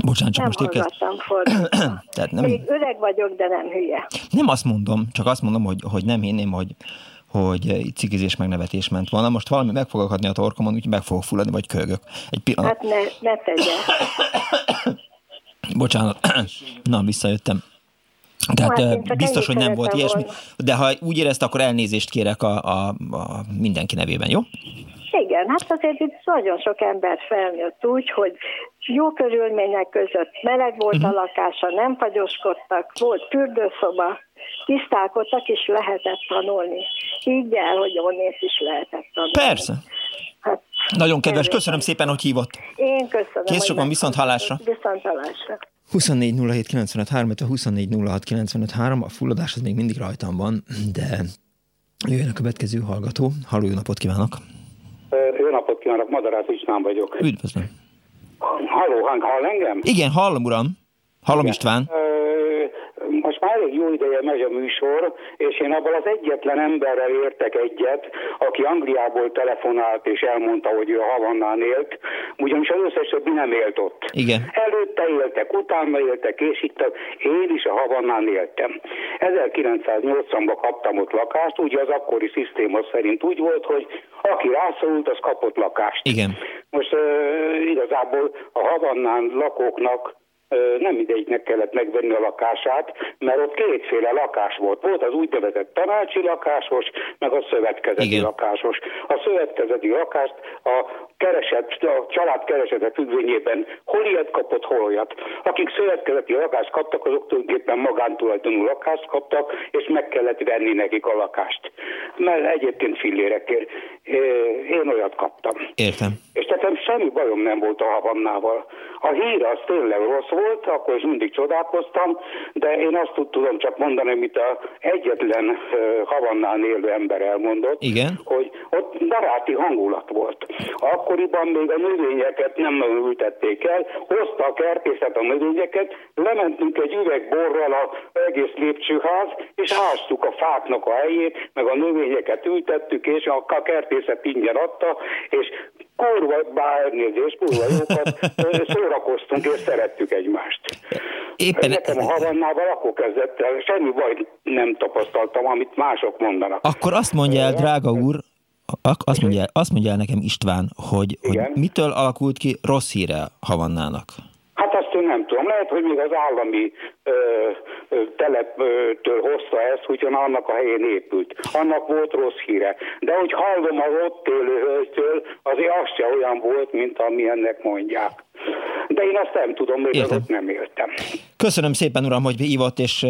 Bocsánat, csak nem most fordítva. (clears throat) Tehát nem... Még öreg vagyok, de nem hülye. Nem azt mondom, csak azt mondom, hogy, hogy nem hinném, hogy, hogy cikizés megnevetés ment volna. Most valami meg fogok adni a torkomon, úgyhogy meg fogok fulladni, vagy kölgök. Egy pillanat. Hát ne, ne tegye. (coughs) Bocsánat. (coughs) Na, visszajöttem. Tehát hát biztos, hogy nem volt ilyesmi, volna. de ha úgy érezte, akkor elnézést kérek a, a, a mindenki nevében, jó? Igen, hát azért itt nagyon sok ember felnőtt úgy, hogy jó körülmények között meleg volt uh-huh. a lakása, nem fagyoskodtak, volt fürdőszoba, tisztálkodtak, és lehetett tanulni. Így el, hogy onnét is lehetett tanulni. Persze. Hát, Nagyon kedves, köszönöm szépen, hogy hívott. Én köszönöm. Kész sokan, viszont hallásra. Viszont hallásra. 24 07 95 3, 24 06 95 3, a fulladás az még mindig rajtam van, de jöjjön a következő hallgató. Halló, jó napot kívánok! Jó napot kívánok, Madarász István vagyok. Üdvözlöm! Halló, hall engem? Igen, hallom, uram. Hallom Igen. István már elég jó ideje megy a műsor, és én abban az egyetlen emberrel értek egyet, aki Angliából telefonált és elmondta, hogy ő a Havannán élt, ugyanis az összes többi nem élt ott. Igen. Előtte éltek, utána éltek, és itt én is a Havannán éltem. 1980-ban kaptam ott lakást, ugye az akkori szisztéma szerint úgy volt, hogy aki rászorult, az kapott lakást. Igen. Most uh, igazából a Havannán lakóknak nem mindegyiknek kellett megvenni a lakását, mert ott kétféle lakás volt. Volt az úgynevezett tanácsi lakásos, meg a szövetkezeti Igen. lakásos. A szövetkezeti lakást a kereset, a család keresete függvényében hol ilyet kapott, hol olyat. Akik szövetkezeti lakást kaptak, azok tulajdonképpen magántulajdonú lakást kaptak, és meg kellett venni nekik a lakást. Mert egyébként fillérekért. Én olyat kaptam. Értem. És tehát semmi bajom nem volt a Havannával. A hír az tényleg rossz volt, akkor is mindig csodálkoztam, de én azt tudom csak mondani, amit a egyetlen Havannán élő ember elmondott, Igen? hogy ott baráti hangulat volt. Akkoriban még a növényeket nem nagyon ültették el, hozta a kertészet a növényeket, lementünk egy üveg borral a egész lépcsőház, és ástuk a fáknak a helyét, meg a növényeket ültettük, és a kertészet ingyen adta, és kurva, bár elnézést, kurva jókat, (laughs) szórakoztunk és szerettük egymást. Éppen... Nekem a Havannával akkor kezdett el, semmi baj nem tapasztaltam, amit mások mondanak. Akkor azt mondja el, drága úr, azt mondja, azt mondja el nekem István, hogy, hogy mitől alakult ki rossz híre Havannának? Nem tudom. Lehet, hogy még az állami ö, ö, teleptől hozta ezt, hogy annak a helyén épült. Annak volt rossz híre. De hogy hallom az ott élő hölgytől, azért az se olyan volt, mint ami ennek mondják. De én azt nem tudom, még ott nem éltem. Köszönöm szépen, uram, hogy hívott, és,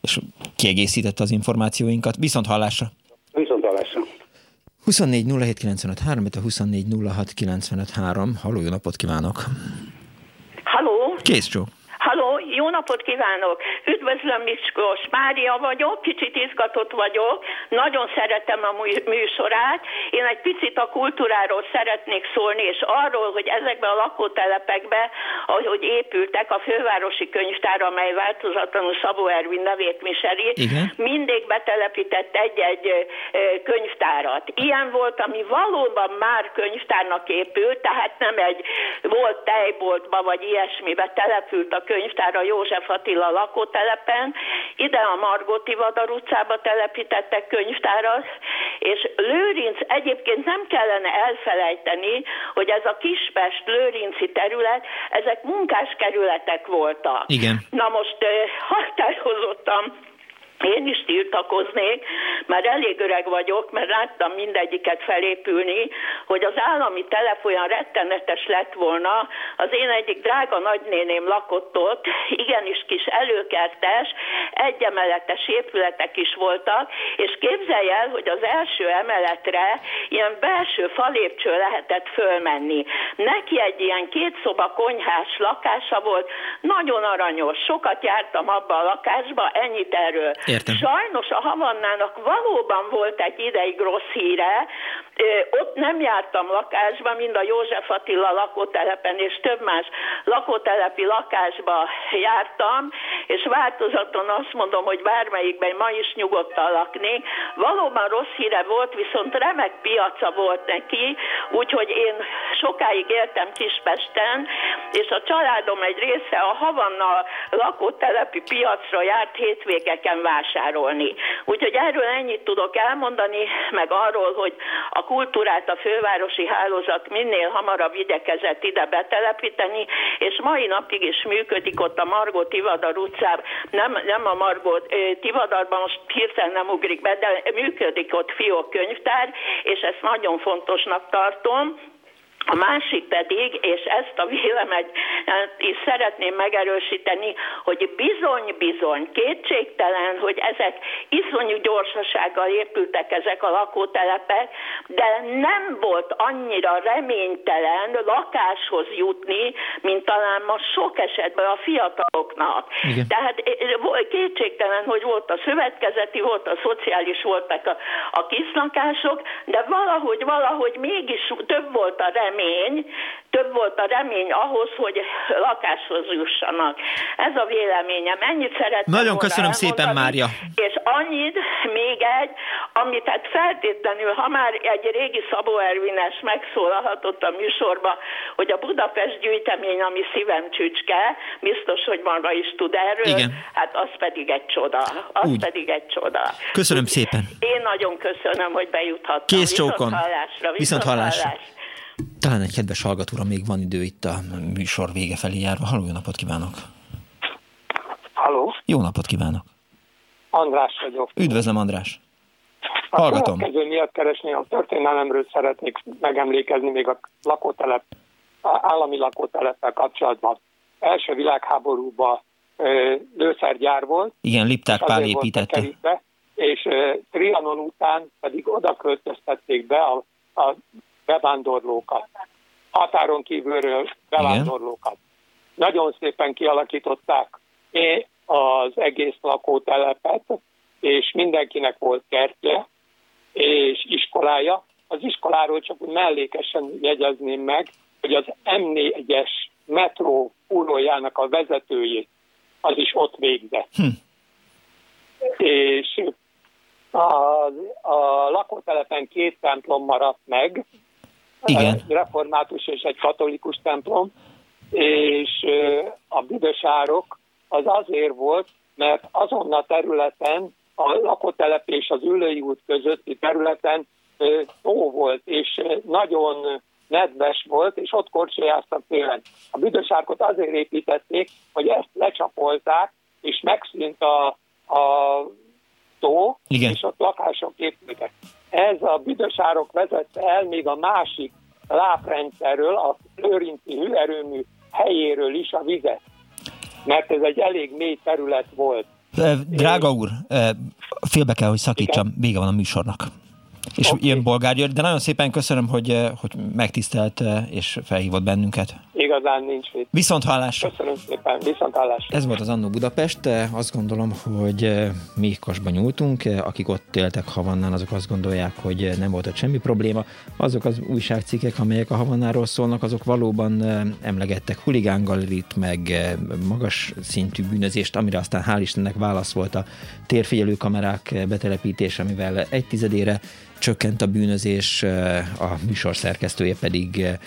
és kiegészítette az információinkat. Viszont hallásra! Viszont hallásra! 24 07 95 3, a 24 06 95 3. Halló, jó napot kívánok! Kész csó. Halló, jó napot kívánok! Üdvözlöm, Miskos Mária vagyok, kicsit izgatott vagyok, nagyon szeretem a műsorát. Én egy picit a kultúráról szeretnék szólni, és arról, hogy ezekben a lakótelepekben, ahogy épültek a fővárosi könyvtár, amely változatlanul Szabó Ervin nevét viseli, Igen. mindig betelepített egy-egy könyvtárat. Ilyen volt, ami valóban már könyvtárnak épült, tehát nem egy volt tejboltba vagy ilyesmibe települt a könyvtár a József Attila lakótelepen, ide a Margoti Vadar utcába telepítettek könyvtárat, és Lőrinc egyébként nem kellene elfelejteni, hogy ez a Kispest Lőrinci terület, ezek munkáskerületek voltak. Igen. Na most határozottam én is tiltakoznék, mert elég öreg vagyok, mert láttam mindegyiket felépülni, hogy az állami telep olyan rettenetes lett volna. Az én egyik drága nagynéném lakott ott, igenis kis előkertes, egyemeletes épületek is voltak, és képzelj el, hogy az első emeletre ilyen belső falépcső lehetett fölmenni. Neki egy ilyen két szoba konyhás lakása volt, nagyon aranyos, sokat jártam abba a lakásba, ennyit erről. Értem. Sajnos a Havannának valóban volt egy ideig rossz híre, ott nem jártam lakásba, mind a József Attila lakótelepen és több más lakótelepi lakásba jártam, és változaton azt mondom, hogy bármelyikben ma is nyugodtan lakni. Valóban rossz híre volt, viszont remek piaca volt neki, úgyhogy én sokáig éltem Kispesten, és a családom egy része a Havanna lakótelepi piacra járt hétvégeken vásárolni. Úgyhogy erről ennyit tudok elmondani, meg arról, hogy a kultúrát a fővárosi hálózat minél hamarabb igyekezett ide betelepíteni, és mai napig is működik ott a Margot Ivadar utca utcában, nem, nem a Margó Tivadarban, most hirtelen nem ugrik be, de működik ott fiók könyvtár, és ezt nagyon fontosnak tartom, a másik pedig, és ezt a véleményt is szeretném megerősíteni, hogy bizony-bizony, kétségtelen, hogy ezek iszonyú gyorsasággal épültek ezek a lakótelepek, de nem volt annyira reménytelen lakáshoz jutni, mint talán ma sok esetben a fiataloknak. Igen. Tehát kétségtelen, hogy volt a szövetkezeti, volt a szociális, voltak a, a kiszlakások, de valahogy, valahogy mégis több volt a remény, remény, több volt a remény ahhoz, hogy lakáshoz jussanak. Ez a véleményem. Ennyit szeretném Nagyon köszönöm szépen, Mária. És annyit, még egy, amit hát feltétlenül, ha már egy régi Szabó Ervines megszólalhatott a műsorba, hogy a Budapest gyűjtemény, ami szívem csücske, biztos, hogy maga is tud erről, Igen. hát az pedig egy csoda. Az Úgy. pedig egy csoda. Köszönöm Úgy, szépen. Én nagyon köszönöm, hogy bejuthattam. Kész csókon. Viszont hallásra. Viszont, viszont hallásra. Talán egy kedves hallgatóra még van idő itt a műsor vége felé járva. Halló, jó napot kívánok! Halló! Jó napot kívánok! András vagyok. Üdvözlöm, András! Hallgatom. A következő miatt keresni a történelemről szeretnék megemlékezni még a lakótelep, a állami lakóteleppel kapcsolatban. Első világháborúban lőszergyár volt. Igen, Lipták Pál építette. Kerítve, és Trianon után pedig oda költöztették be a, a bevándorlókat, határon kívülről bevándorlókat. Igen. Nagyon szépen kialakították az egész lakótelepet, és mindenkinek volt kertje és iskolája. Az iskoláról csak úgy mellékesen jegyezném meg, hogy az M4-es metró fúrójának a vezetőjét az is ott végzett. Hm. És a, a lakótelepen két templom maradt meg, igen. egy református és egy katolikus templom, és a büdösárok az azért volt, mert azon a területen, a lakótelep és az ülői út közötti területen tó volt, és nagyon nedves volt, és ott korcsolyáztak télen. A büdösárkot azért építették, hogy ezt lecsapolták, és megszűnt a, a tó, Igen. és ott lakások épültek. Ez a büdösárok vezette el még a másik láprendszerről, a Lőrinci hőerőmű helyéről is a vizet. Mert ez egy elég mély terület volt. Drága úr, félbe kell, hogy szakítsam, vége van a műsornak és okay. ilyen bolgár de nagyon szépen köszönöm, hogy, eh, hogy megtisztelt eh, és felhívott bennünket. Igazán nincs mit. Viszont hallásra. Köszönöm szépen, viszont hallásra. Ez volt az Annó Budapest, azt gondolom, hogy eh, mi kasba nyúltunk, akik ott éltek Havannán, azok azt gondolják, hogy nem volt ott semmi probléma. Azok az újságcikkek, amelyek a Havannáról szólnak, azok valóban emlegettek huligángalrit, meg magas szintű bűnözést, amire aztán hál' Istennek válasz volt a térfigyelő kamerák betelepítése, amivel egy tizedére csökkent a bűnözés, a műsor szerkesztője pedig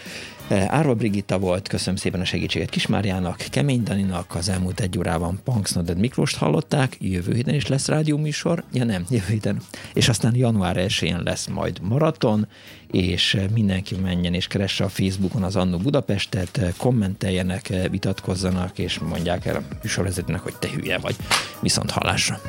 Árva Brigitta volt, köszönöm szépen a segítséget Kismárjának, Kemény Daninak, az elmúlt egy órában Punks Noded Miklóst hallották, jövő héten is lesz rádióműsor, ja nem, jövő héten, és aztán január 1 lesz majd maraton, és mindenki menjen és keresse a Facebookon az Annó Budapestet, kommenteljenek, vitatkozzanak, és mondják el a műsorvezetőnek, hogy te hülye vagy. Viszont hallásra!